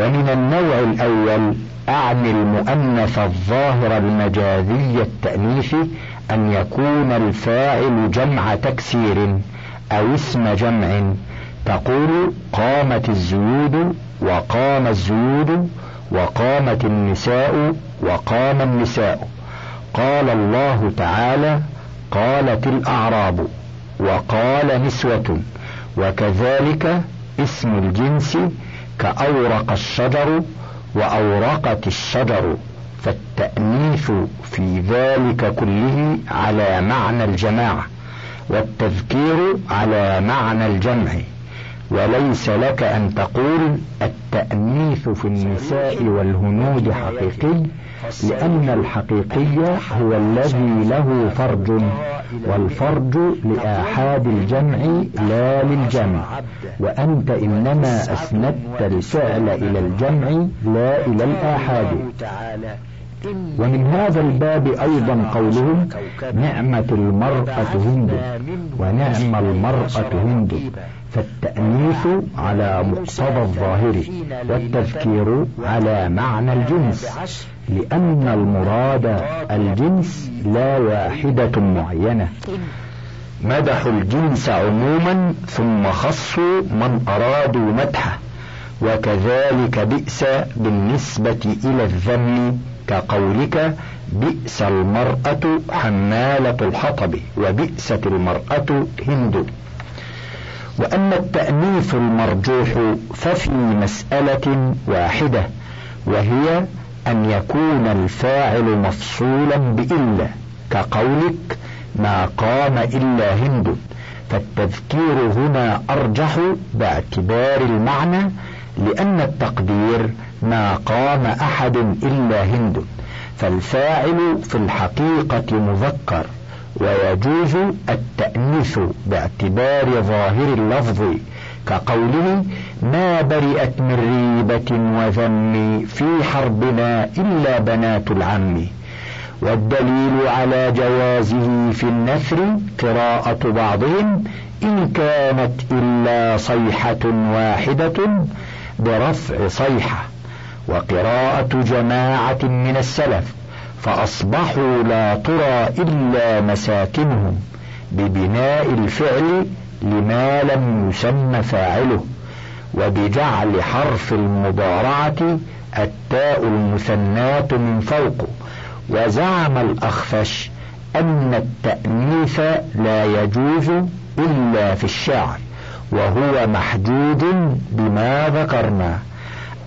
ومن النوع الأول أعني المؤنث الظاهر المجازي التأنيث أن يكون الفاعل جمع تكسير أو اسم جمع. تقول قامت الزيود وقام الزيود وقامت النساء وقام النساء. قال الله تعالى قالت الأعراب وقال نسوة. وكذلك اسم الجنس كأورق الشجر وأورقت الشجر فالتأنيث في ذلك كله على معنى الجماعة والتذكير على معنى الجمع. وليس لك أن تقول التأنيث في النساء والهنود حقيقي لأن الحقيقي هو الذي له فرج والفرج لآحاد الجمع لا للجمع وأنت إنما أسندت الفعل إلى الجمع لا إلى الآحاد. ومن هذا الباب أيضا قولهم نعمة المرأة هند ونعم المرأة هند. فالتأنيث على مقتضى الظاهر والتذكير على معنى الجنس لأن المراد الجنس لا واحدة معينة. مدحوا الجنس عموما ثم خصوا من أرادوا مدحه وكذلك بئس بالنسبة إلى الذم كقولك بئس المرأة حمالة الحطب وبئست المرأة هند. وأما التأنيث المرجوح ففي مسألة واحدة وهي أن يكون الفاعل مفصولا بإلا كقولك ما قام إلا هند. فالتذكير هنا أرجح باعتبار المعنى لأن التقدير ما قام أحد إلا هند. فالفاعل في الحقيقة مذكر. ويجوز التأنيث باعتبار ظاهر اللفظ كقوله ما برئت من ريبة وذم في حربنا إلا بنات العم. والدليل على جوازه في النثر قراءة بعضهم إن كانت إلا صيحة واحدة برفع صيحة. وقراءة جماعة من السلف فأصبحوا لا ترى إلا مساكنهم ببناء الفعل لما لم يسم فاعله وبجعل حرف المضارعة التاء المثناة من فوق وزعم الأخفش أن التأنيث لا يجوز إلا في الشعر وهو محجوج بما ذكرنا.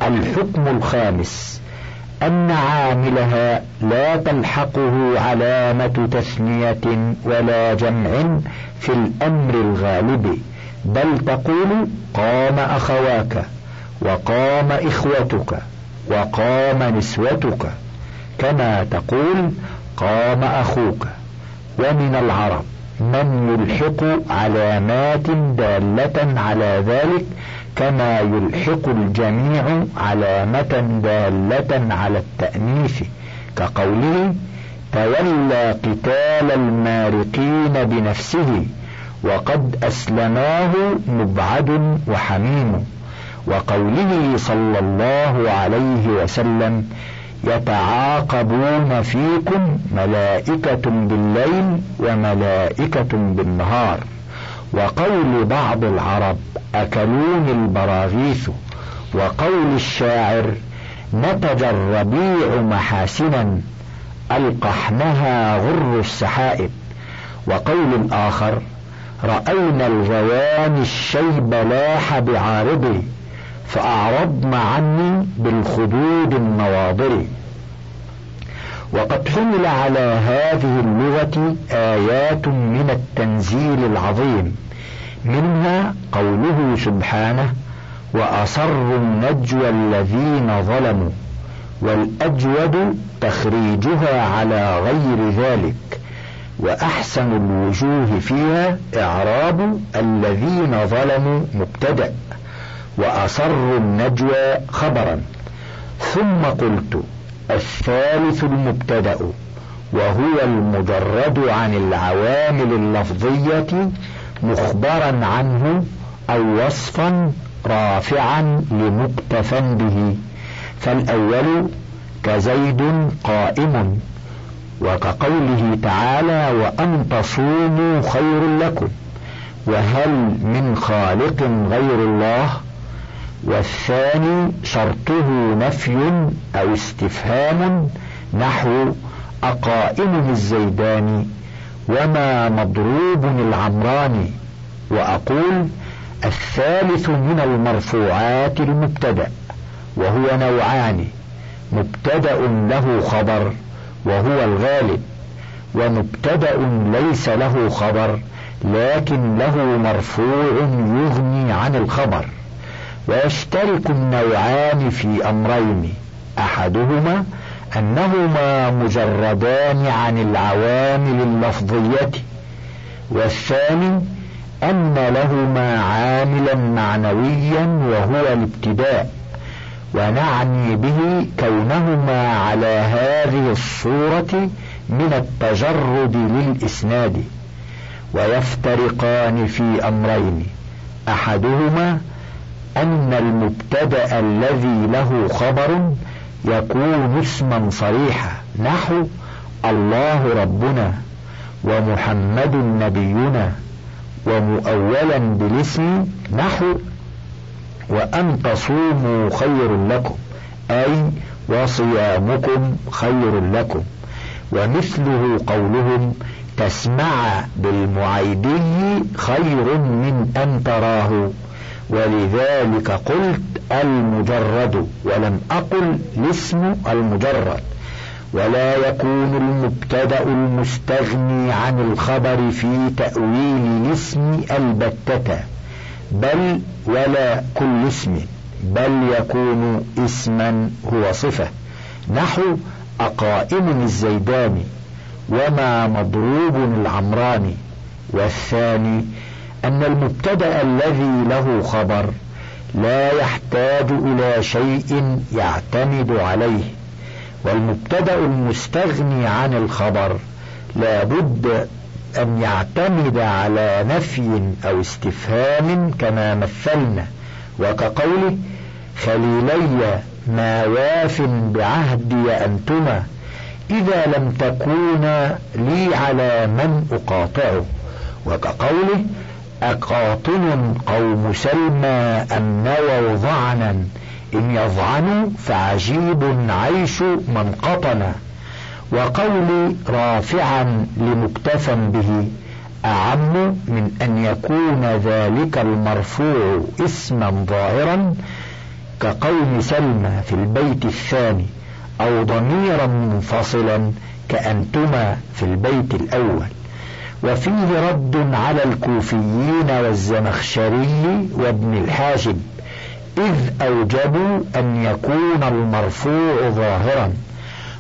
الحكم الخامس أن عاملها لا تلحقه علامة تثنية ولا جمع في الأمر الغالب بل تقول قام أخواك وقام إخوتك وقام نسوتك كما تقول قام أخوك. ومن العرب من يلحق علامات دالة على ذلك كما يلحق الجميع علامة دالة على التأنيث كقوله تولى قتال المارقين بنفسه وقد أسلماه مبعد وحميم. وقوله صلى الله عليه وسلم يتعاقبون فيكم ملائكة بالليل وملائكة بالنهار. وقول بعض العرب أكلوني البراغيث؟ وقول الشاعر نتج الربيع محاسنا ألقحنها غر السحائب. وقول الآخر رأينا الغواني الشيب لاح بعارضي فأعرضن عني بالخدود النواضر وقد حمل على هذه اللغة آيات من التنزيل العظيم. منها قوله سبحانه وأصروا النجوى الذين ظلموا والأجود تخريجها على غير ذلك وأحسن الوجوه فيها إعراب الذين ظلموا مبتدأ وأصروا النجوى خبرا. ثم قلت الثالث المبتدأ وهو المجرد عن العوامل اللفظية مخبرا عنه أو وصفا رافعا لمكتفى به. فالأول كزيد قائم وكقوله تعالى وأن تصوموا خير لكم وهل من خالق غير الله؟ والثاني شرطه نفي أو استفهام نحو أقائمه الزيداني وما مضروب العمراني وأقول الثالث من المرفوعات المبتدأ وهو نوعان مبتدأ له خبر وهو الغالب ومبتدأ ليس له خبر لكن له مرفوع يغني عن الخبر. ويشترك النوعان في أمرين. أحدهما أنهما مجردان عن العوامل اللفظية والثاني أن لهما عاملا معنويا وهو الابتداء ونعني به كونهما على هذه الصورة من التجرد للإسناد. ويفترقان في أمرين. أحدهما أن المبتدأ الذي له خبر يكون اسما صريحا نحو الله ربنا ومحمد نبينا ومؤولا بالاسم نحو وأن تصوموا خير لكم أي وصيامكم خير لكم ومثله قولهم تسمع بالمعيدي خير من أن تراه. ولذلك قلت المجرد ولم أقل الاسم المجرد. ولا يكون المبتدأ المستغني عن الخبر في تأويل الاسم البتة بل ولا كل اسم بل يكون اسما هو صفة. نحو أقائم الزيداني وما مضروب العمراني والثاني أن المبتدأ الذي له خبر لا يحتاج إلى شيء يعتمد عليه والمبتدأ المستغني عن الخبر لا بد أن يعتمد على نفي أو استفهام كما مثلنا وكقوله خليلي ما واف بعهدي أنتما إذا لم تكونا لي على من أقاطعه وكقوله أقاطن قوم سلمى أم نووا ضعنا إن يضعنوا فعجيب عيش من قطن. وقولي رافعا لمكتفى به أعم من أن يكون ذلك المرفوع اسما ظاهرا كقول سلمى في البيت الثاني أو ضميرا منفصلا كأنتما في البيت الأول. وفيه رد على الكوفيين والزمخشري وابن الحاجب إذ أوجبوا أن يكون المرفوع ظاهرا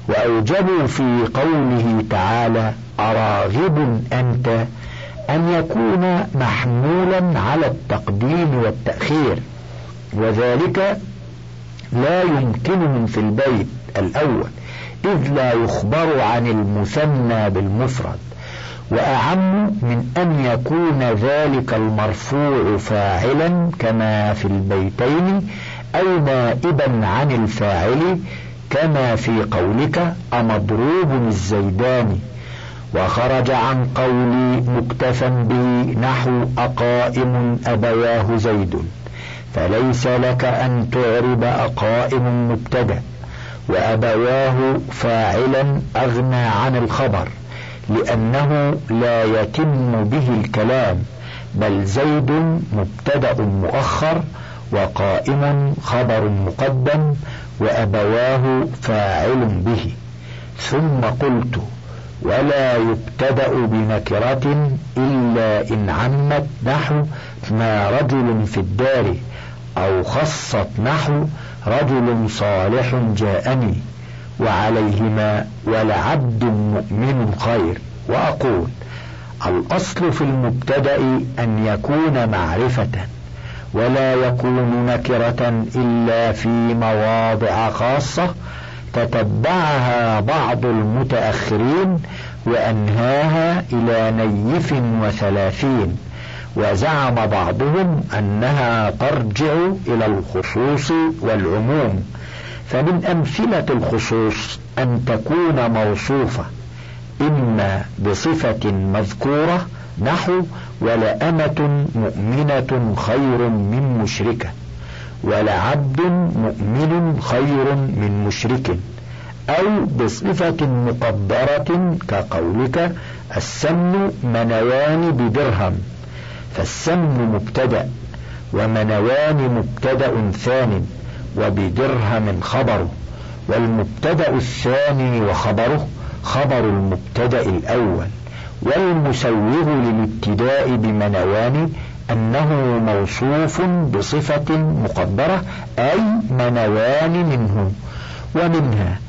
وأوجبوا في قوله تعالى أراغب أنت أن يكون محمولا على التقديم والتأخير. وذلك لا يمكنهم في البيت الأول إذ لا يخبر عن المثنى بالمفرد. وأعم من أن يكون ذلك المرفوع فاعلا كما في البيتين أو نائبا عن الفاعل كما في قولك أمضروب الزيدان. وخرج عن قولي مكتفا به نحو أقائم أبواه زيد. فليس لك أن تعرب أقائم مبتدأ. وأبواه فاعلا أغنى عن الخبر. لأنه لا يتم به الكلام بل زيد مبتدأ مؤخر وقائم خبر مقدم وأبواه فاعل به. ثم قلت ولا يبتدأ بنكرة إلا إن عمت نحو ما رجل في الدار أو خصت نحو رجل صالح جاءني. وعليهما ولعبد مؤمن خير. وأقول الأصل في المبتدأ أن يكون معرفة ولا يكون نكرة إلا في مواضع خاصة تتبعها بعض المتأخرين وأنهاها إلى نيف وثلاثين. وزعم بعضهم أنها ترجع إلى الخصوص والعموم. فمن أمثلة الخصوص أن تكون موصوفة إما بصفة مذكورة نحو ولأمة مؤمنة خير من مشركة ولعبد مؤمن خير من مشرك أو بصفة مقدرة كقولك السمن منوان بدرهم فالسمن مبتدأ ومنوان مبتدأ ثان. وبدرهم خبره والمبتدأ الثاني وخبره خبر المبتدأ الأول والمسوغ للابتداء بمنوان أنه موصوف بصفة مقدرة أي منوان منه. ومنها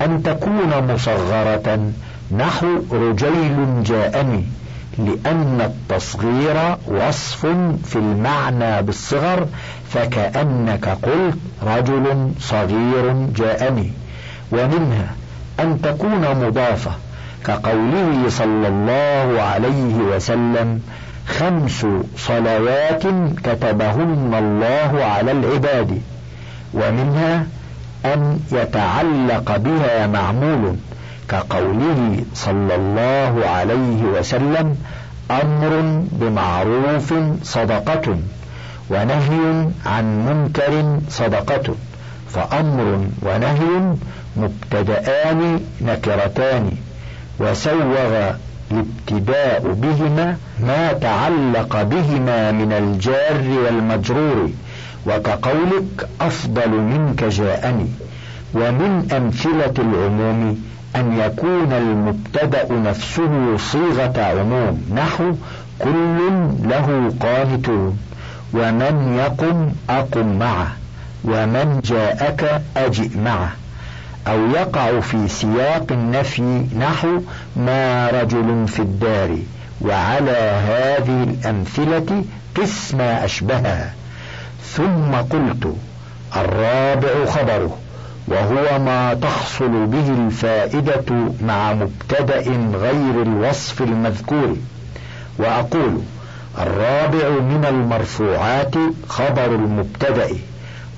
أن تكون مصغرة نحو رجيل جاءني. لأن التصغير وصف في المعنى بالصغر فكأنك قلت رجل صغير جاءني. ومنها أن تكون مضافة كقوله صلى الله عليه وسلم خمس صلوات كتبهن الله على العباد. ومنها أن يتعلق بها معمول كقوله صلى الله عليه وسلم أمر بمعروف صدقة ونهي عن منكر صدقة فأمر ونهي مبتدآن نكرتان وسوغ الابتداء بهما ما تعلق بهما من الجار والمجرور وكقولك أفضل منك جاءني ومن أمثلة العموم أن يكون المبتدأ نفسه صيغة عموم. نحو كل له قانتون. ومن يقم أقم معه. ومن جاءك أجئ معه. أو يقع في سياق النفي. نحو ما رجل في الدار. وعلى هذه الأمثلة قس ما أشبهها. ثم قلت الرابع خبره. وهو ما تحصل به الفائدة مع مبتدأ غير الوصف المذكور. وأقول الرابع من المرفوعات خبر المبتدأ.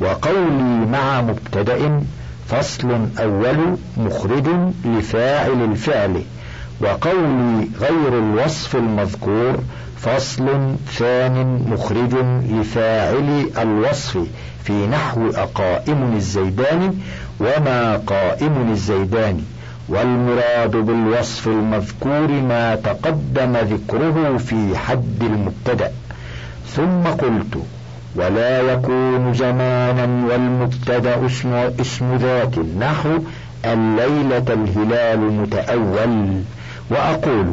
وقولي مع مبتدأ فصل أول مخرج لفاعل الفعل. وقولي غير الوصف المذكور فصل ثان مخرج لفاعل الوصف في نحو أقائم الزيدان وما قائم الزيدان والمراد بالوصف المذكور ما تقدم ذكره في حد المبتدأ. ثم قلت ولا يكون زمانا والمبتدأ اسم, اسم ذات نحو الليلة الهلال متأول وأقول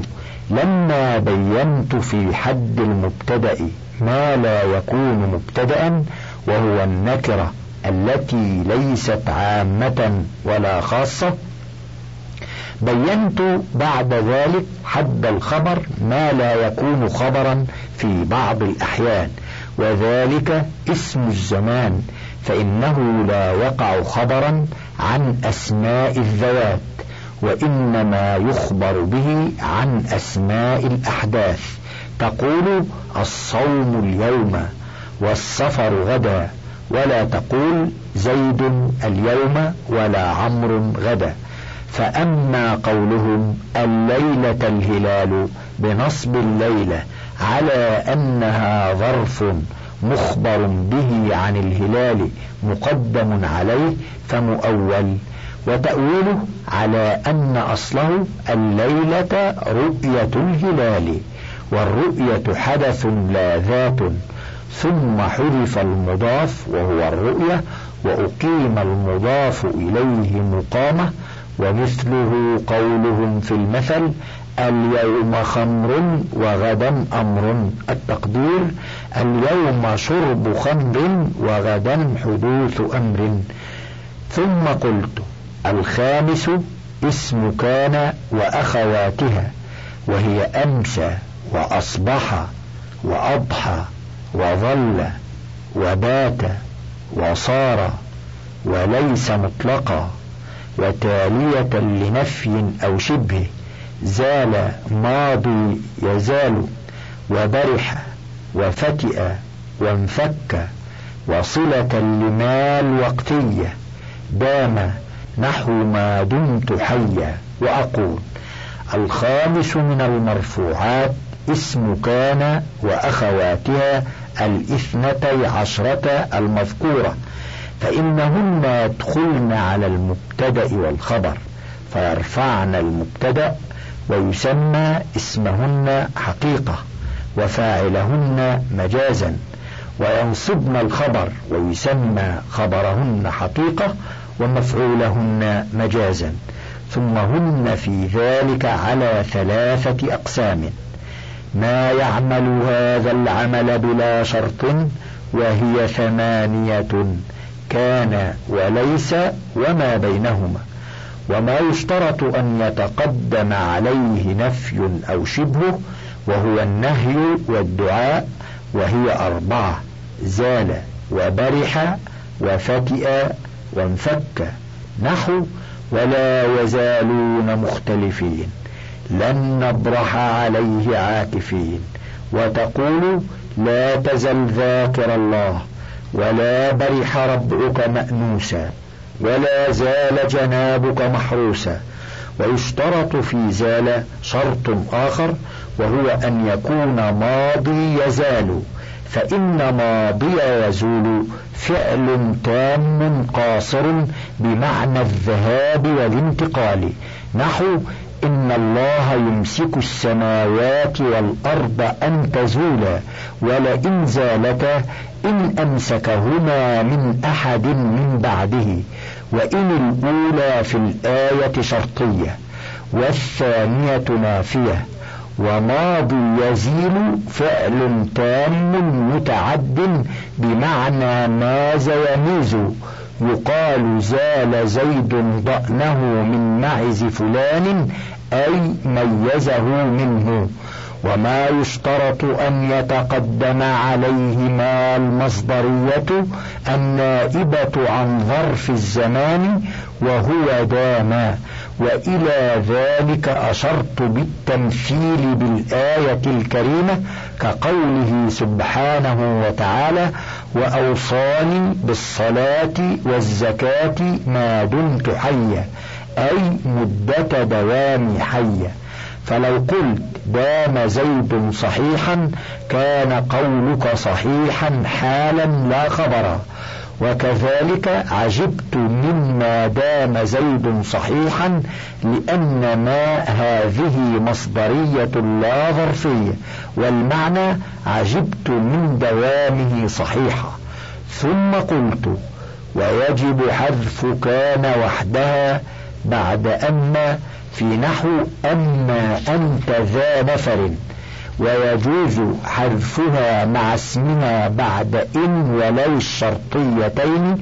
لما بينت في حد المبتدأ ما لا يكون مبتدأ وهو النكرة التي ليست عامة ولا خاصة. بينت بعد ذلك حد الخبر ما لا يكون خبرا في بعض الأحيان وذلك اسم الزمان فإنه لا يقع خبرا عن أسماء الذوات. وإنما يخبر به عن أسماء الأحداث. تقول الصوم اليوم والسفر غدا ولا تقول زيد اليوم ولا عمرو غدا. فأما قولهم الليلة الهلال بنصب الليلة على أنها ظرف مخبر به عن الهلال مقدم عليه فمؤول وتأويله على أن أصله الليلة رؤية الهلال والرؤية حدث لا ذات ثم حذف المضاف وهو الرؤية وأقيم المضاف إليه مقامة ومثله قولهم في المثل اليوم خمر وغدا أمر التقدير اليوم شرب خمر وغدا حدوث أمر. ثم قلت الخامس اسم كان وأخواتها وهي أمسى وأصبح وأضحى وظل وبات وصار وليس مطلقا وتالية لنفي أو شبه زال ماضي يزال وبرح وفتئ وانفك وصلة لما الوقتية دام نحو ما دمت حيا وأقول الخامس من المرفوعات اسم كان وأخواتها الاثنتي عشرة المذكورة فإنهن يدخلن على المبتدأ والخبر فيرفعن المبتدأ ويسمى اسمهن حقيقة وفاعلهن مجازا وينصبن الخبر ويسمى خبرهن حقيقة ومفعولهن مجازا ثم هن في ذلك على ثلاثة أقسام. ما يعمل هذا العمل بلا شرط وهي ثمانية كان وليس وما بينهما. وما يشترط أن يتقدم عليه نفي أو شبهه وهو النهي والدعاء وهي أربعة زال وبرح وفتئ وانفك نحو ولا يزالون مختلفين لن نبرح عليه عاكفين وتقول لا تزل ذاكر الله ولا برح ربعك مأنوسا ولا زال جنابك محروسا ويشترط في زال شرط آخر وهو أن يكون ماضي يزال. فإن ماضي يزول فعل تام قاصر بمعنى الذهاب والانتقال. نحو إن الله يمسك السماوات والأرض أن تزولا ولئن زالتا إن أمسكهما من أحد من بعده. وإن الأولى في الآية شرطية والثانية نافية. وماضي يزيل فعل تام متعد بمعنى ماز يميز. يقال زال زيد ضأنه من معز فلان أي ميزه منه. وما يشترط أن يتقدم عليه ما المصدرية النائبة عن ظرف الزمان وهو داما وإلى ذلك أشرت بالتمثيل بالآية الكريمة كقوله سبحانه وتعالى وأوصاني بالصلاة والزكاة ما دمت حيا أي مدة دوامي حيا. فلو قلت دام زيد صحيحا كان قولك صحيحا حالا لا خبرا. وكذلك عجبت مما دام زيد صحيحا لأن ما هذه مصدرية لا ظرفية والمعنى عجبت من دوامه صحيحا ثم قلت ويجب حذف كان وحدها بعد أما في نحو أما أنت ذا نفر. ويجوز حذفها مع اسمها بعد إن ولو الشرطيتين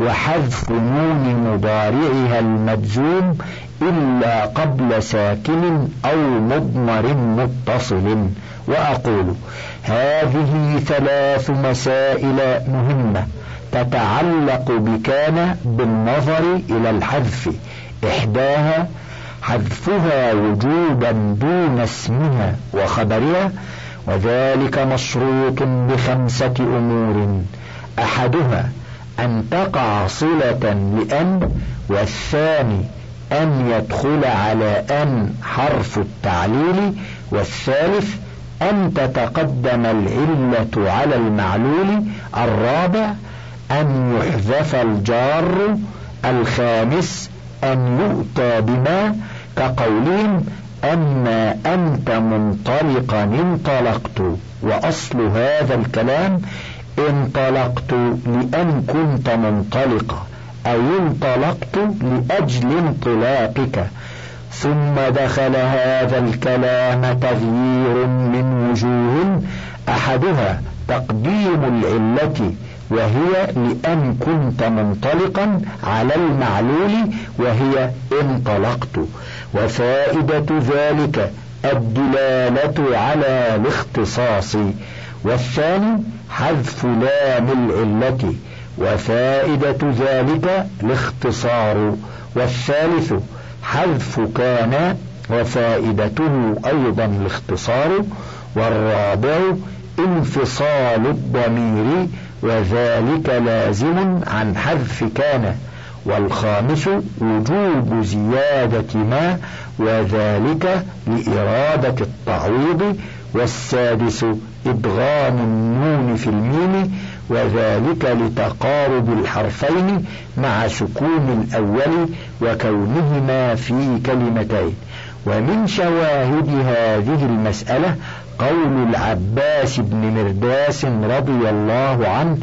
وحذف نون مضارعها المجزوم إلا قبل ساكن أو مضمر متصل. وأقول هذه ثلاث مسائل مهمة تتعلق بكان بالنظر إلى الحذف. إحداها حذفها وجوبا دون اسمها وخبرها وذلك مشروط بخمسة أمور. أحدها أن تقع صلة لأن والثاني أن يدخل على أن حرف التعليل والثالث أن تتقدم العلة على المعلول. الرابع أن يحذف الجار الخامس أن يؤتى بما كقولهم أما أنت منطلقا انطلقت وأصل هذا الكلام انطلقت لأن كنت منطلقا أو انطلقت لأجل انطلاقك. ثم دخل هذا الكلام تغيير من وجوه أحدها تقديم العلة وهي لأن كنت منطلقا على المعلول وهي انطلقت وفائدة ذلك الدلالة على الاختصاص. والثاني حذف لام العلة. وفائدة ذلك الاختصار. والثالث حذف كان وفائدته أيضا الاختصار. والرابع انفصال الضمير وذلك لازم عن حذف كان. والخامس وجوب زيادة ما وذلك لإرادة التعويض والسادس إدغام النون في الميم وذلك لتقارب الحرفين مع سكون الأول وكونهما في كلمتين. ومن شواهد هذه المسألة قول العباس بن مرداس رضي الله عنه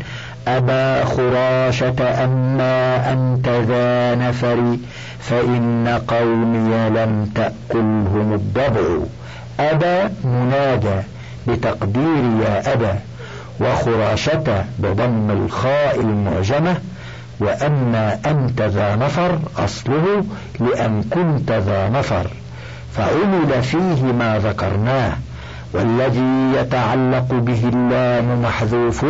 أبا خراشة أما أنت ذا نفر فإن قومي لم تأكلهم الضبع. أبا منادى بتقدير يا أبا وخراشة بضم الخاء المعجمة وأما أنت ذا نفر أصله لأن كنت ذا نفر فعمل فيه ما ذكرناه. والذي يتعلق به اللام محذوف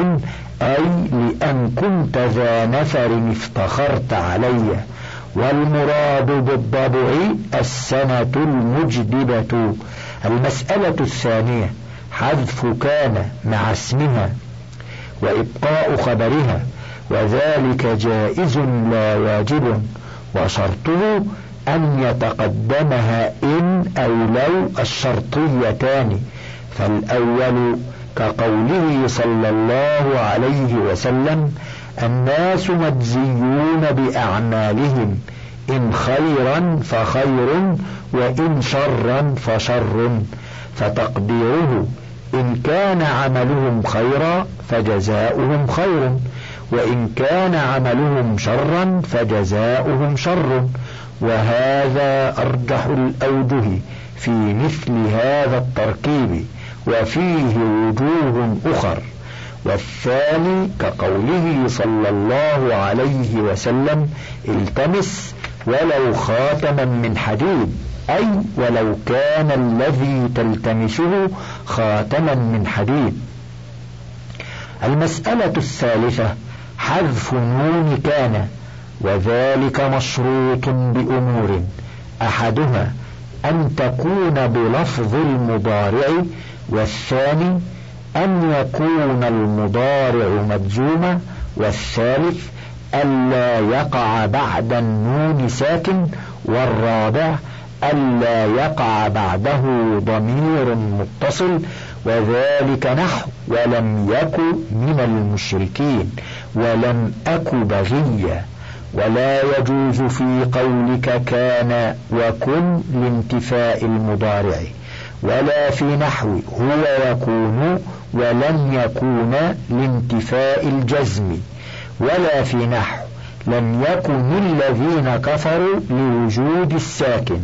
أي لأن كنت ذا نفر افتخرت علي. والمراد بالضبع السنة المجدبة. المسألة الثانية حذف كان مع اسمها وإبقاء خبرها وذلك جائز لا واجب. وشرطه أن يتقدمها إن أو لو الشرطيتان. فالأول كقوله صلى الله عليه وسلم الناس مجزيون بأعمالهم إن خيرا فخير وإن شرا فشر. فتقديره إن كان عملهم خيرا فجزاؤهم خير وإن كان عملهم شرا فجزاؤهم شر. وهذا أرجح الأوجه في مثل هذا التركيب. وفيه وجوه أخر. والثاني كقوله صلى الله عليه وسلم التمس ولو خاتما من حديد أي ولو كان الذي تلتمسه خاتما من حديد. المسألة الثالثة حذف نون كان وذلك مشروط بأمور أحدها أن تكون بلفظ المضارع والثاني أن يكون المضارع مجزوما والثالث ألا يقع بعد النون ساكن والرابع ألا يقع بعده ضمير متصل وذلك نحو ولم يك من المشركين ولم أك بغيا ولا يجوز في قولك كان وكن لانتفاء المضارع ولا في نحو هو يكون ولن يكون لانتفاء الجزم ولا في نحو لم يكن الذين كفروا لوجود الساكن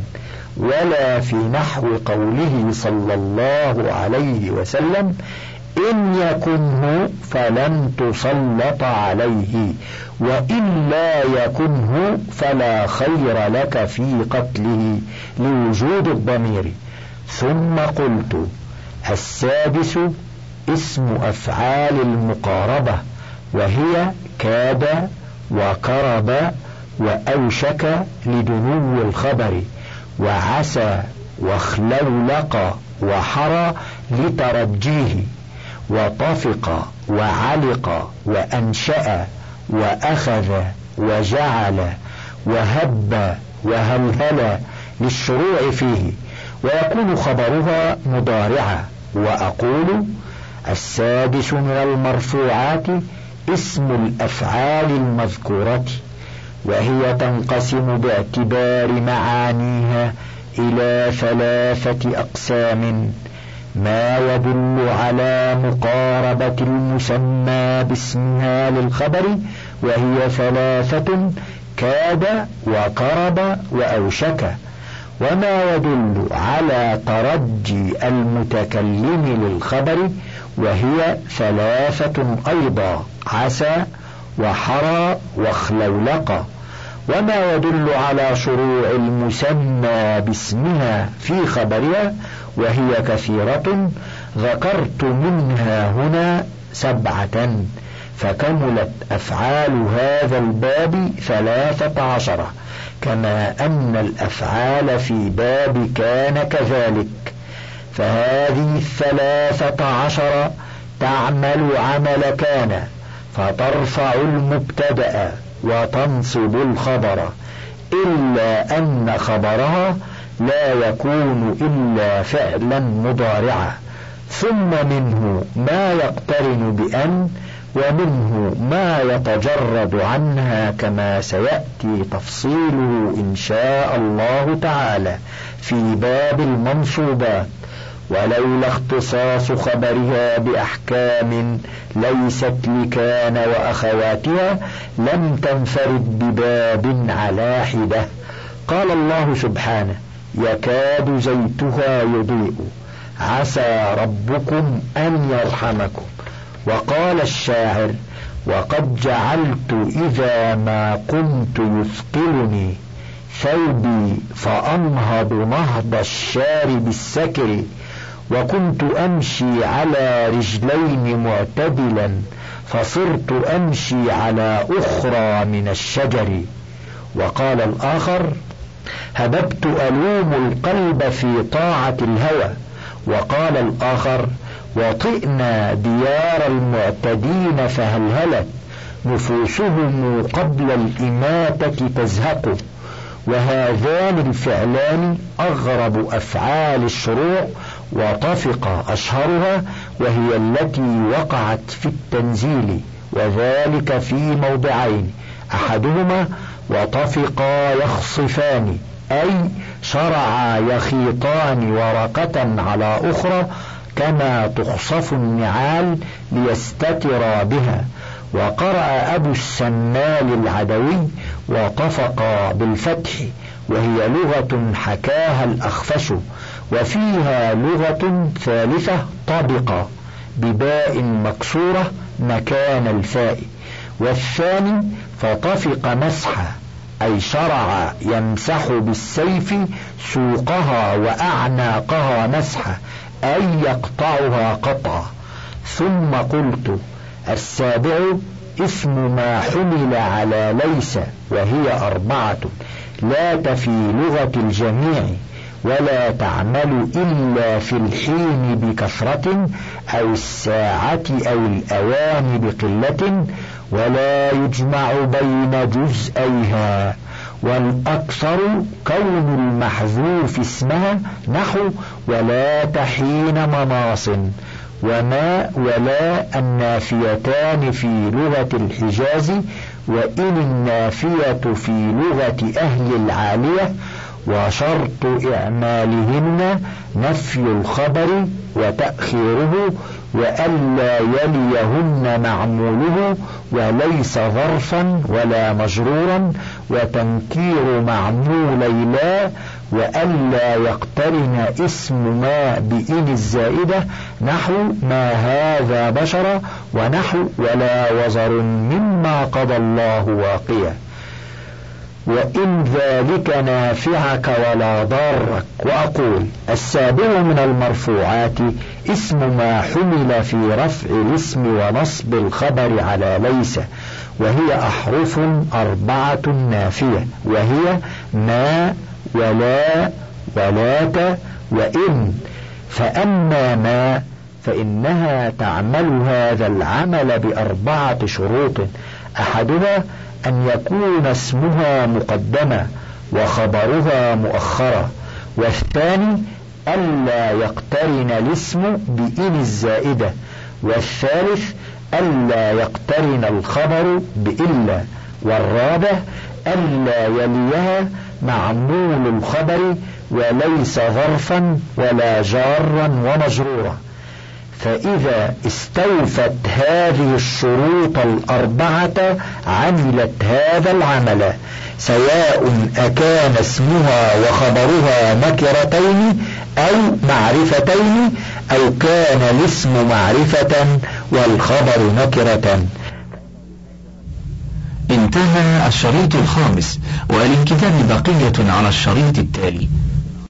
ولا في نحو قوله صلى الله عليه وسلم إن يكنه فلن تسلط عليه وإن لا يكنه فلا خير لك في قتله لوجود الضمير. ثم قلت السادس اسم أفعال المقاربة وهي كاد وقرب وأوشك لدنو الخبر وعسى وخلولق وحرى لترجيه. وطفق وعلق وأنشأ وأخذ وجعل وهب وهلهل للشروع فيه. ويكون خبرها مضارعا وأقول السادس من المرفوعات اسم الأفعال المذكورة. وهي تنقسم باعتبار معانيها إلى ثلاثة أقسام. ما يدل على مقاربة المسمى باسمها للخبر وهي ثلاثة كاد وقرب وأوشك. وما يدل على ترجي المتكلم للخبر وهي ثلاثة أيضا عسى وحرى وخلولقة وما يدل على شروع المسمى باسمها في خبرها وهي كثيرة ذكرت منها هنا سبعة فكملت أفعال هذا الباب ثلاثة عشرة كما أن الأفعال في باب كان كذلك. فهذه الثلاثة عشر تعمل عمل كان فترفع المبتدأ. وتنصب الخبر. إلا أن خبرها لا يكون إلا فعلا مضارعا. ثم منه ما يقترن بأن ومنه ما يتجرد عنها كما سيأتي تفصيله إن شاء الله تعالى في باب المنصوبات. ولولا اختصاص خبرها بأحكام ليست لكان وأخواتها لم تنفرد بباب على حدة. قال الله سبحانه يكاد زيتها يضيء. عسى ربكم أن يرحمكم. وقال الشاعر وقد جعلت إذا ما قمت يثقلني ثوبي فأنهض نهض الشارب السكر. وكنت أمشي على رجلين معتدلا فصرت أمشي على أخرى من الشجر. وقال الآخر هببت ألوم القلب في طاعة الهوى. وقال الآخر وطئنا ديار المعتدين فهلهلت نفوسهم قبل الإماتة تزهق. وهذان الفعلان أغرب أفعال الشروع وطفق أشهرها وهي التي وقعت في التنزيل وذلك في موضعين أحدهما وطفقا يخصفان أي شرعا يخيطان ورقة على أخرى كما تخصف النعال ليستترا بها. وقرأ أبو السمال العدوي وطفق بالفتح وهي لغة حكاها الأخفش وفيها لغة ثالثة طبق بباء مكسورة مكان الفاء. والثاني فطفق مسحا أي شرع يمسح بالسيف سوقها وأعناقها مسحا أي يقطعها قطعا ثم قلت السابع اسم ما حمل على ليس وهي أربعة. لا تفي لغة الجميع. ولا تعمل إلا في الحين بكثرة أو الساعة أو الأوان بقلة ولا يجمع بين جزئيها. والأكثر كون المحذوف اسمها نحو ولا تحين مناص وما ولا النافيتان في لغة الحجاز وإن النافية في لغة أهل العالية وشرط إعمالهن نفي الخبر وتأخيره وألا يليهن معموله وليس ظرفا ولا مجرورا وتنكير معمولي لا وألا يقترن اسم ما بإن الزائدة نحو ما هذا بشر ونحو ولا وزر مما قضى الله واقيا. وإن ذلك نافعك ولا ضارك وأقول السابع من المرفوعات اسم ما حمل في رفع الاسم ونصب الخبر على ليس وهي أحرف أربعة نافية وهي ما ولا ولات وإن فأما ما فإنها تعمل هذا العمل بأربعة شروط أحدها أن يكون اسمها مقدما وخبرها مؤخرا والثاني ألا يقترن الاسم بإن الزائدة والثالث ألا يقترن الخبر بإلا والرابع ألا يليها معمول الخبر وليس ظرفا ولا جارا ومجرورا. فإذا استوفت هذه الشروط الأربعة عملت هذا العمل. سواء أكان اسمها وخبرها نكرتين أو معرفتين أو كان الاسم معرفة والخبر نكرة انتهى الشريط الخامس وللكتاب بقية على الشريط التالي.